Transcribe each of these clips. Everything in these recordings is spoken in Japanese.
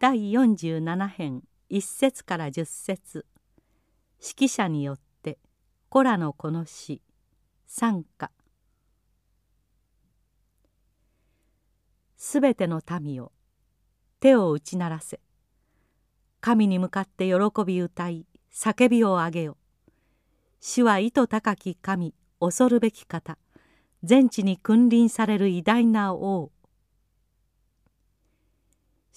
第47編1節から10節。指揮者によってコラのこの詩賛歌すべての民よ手を打ち鳴らせ。神に向かって喜び歌い叫びを上げよ。主は意図高き神恐るべき方。全地に君臨される偉大な王。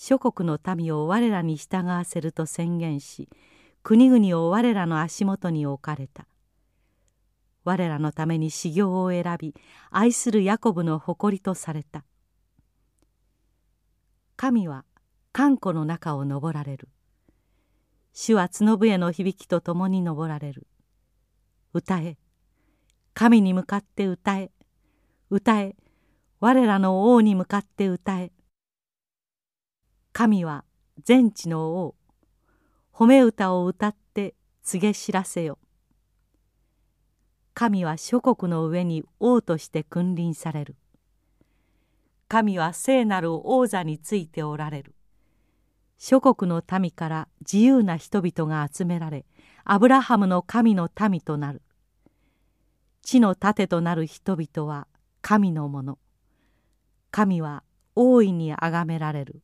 諸国の民を我らに従わせると宣言し国々を我らの足元に置かれた。我らのために修行を選び愛するヤコブの誇りとされた。神は寒湖の中を登られる。主は角笛の響きとともに登られる。歌え。神に向かって歌え。歌え。我らの王に向かって歌え。神は全地の王。褒め歌を歌って告げ知らせよ。神は諸国の上に王として君臨される。神は聖なる王座についておられる。諸国の民から自由な人々が集められアブラハムの神の民となる。地の盾となる人々は神のもの。神は大いに崇められる。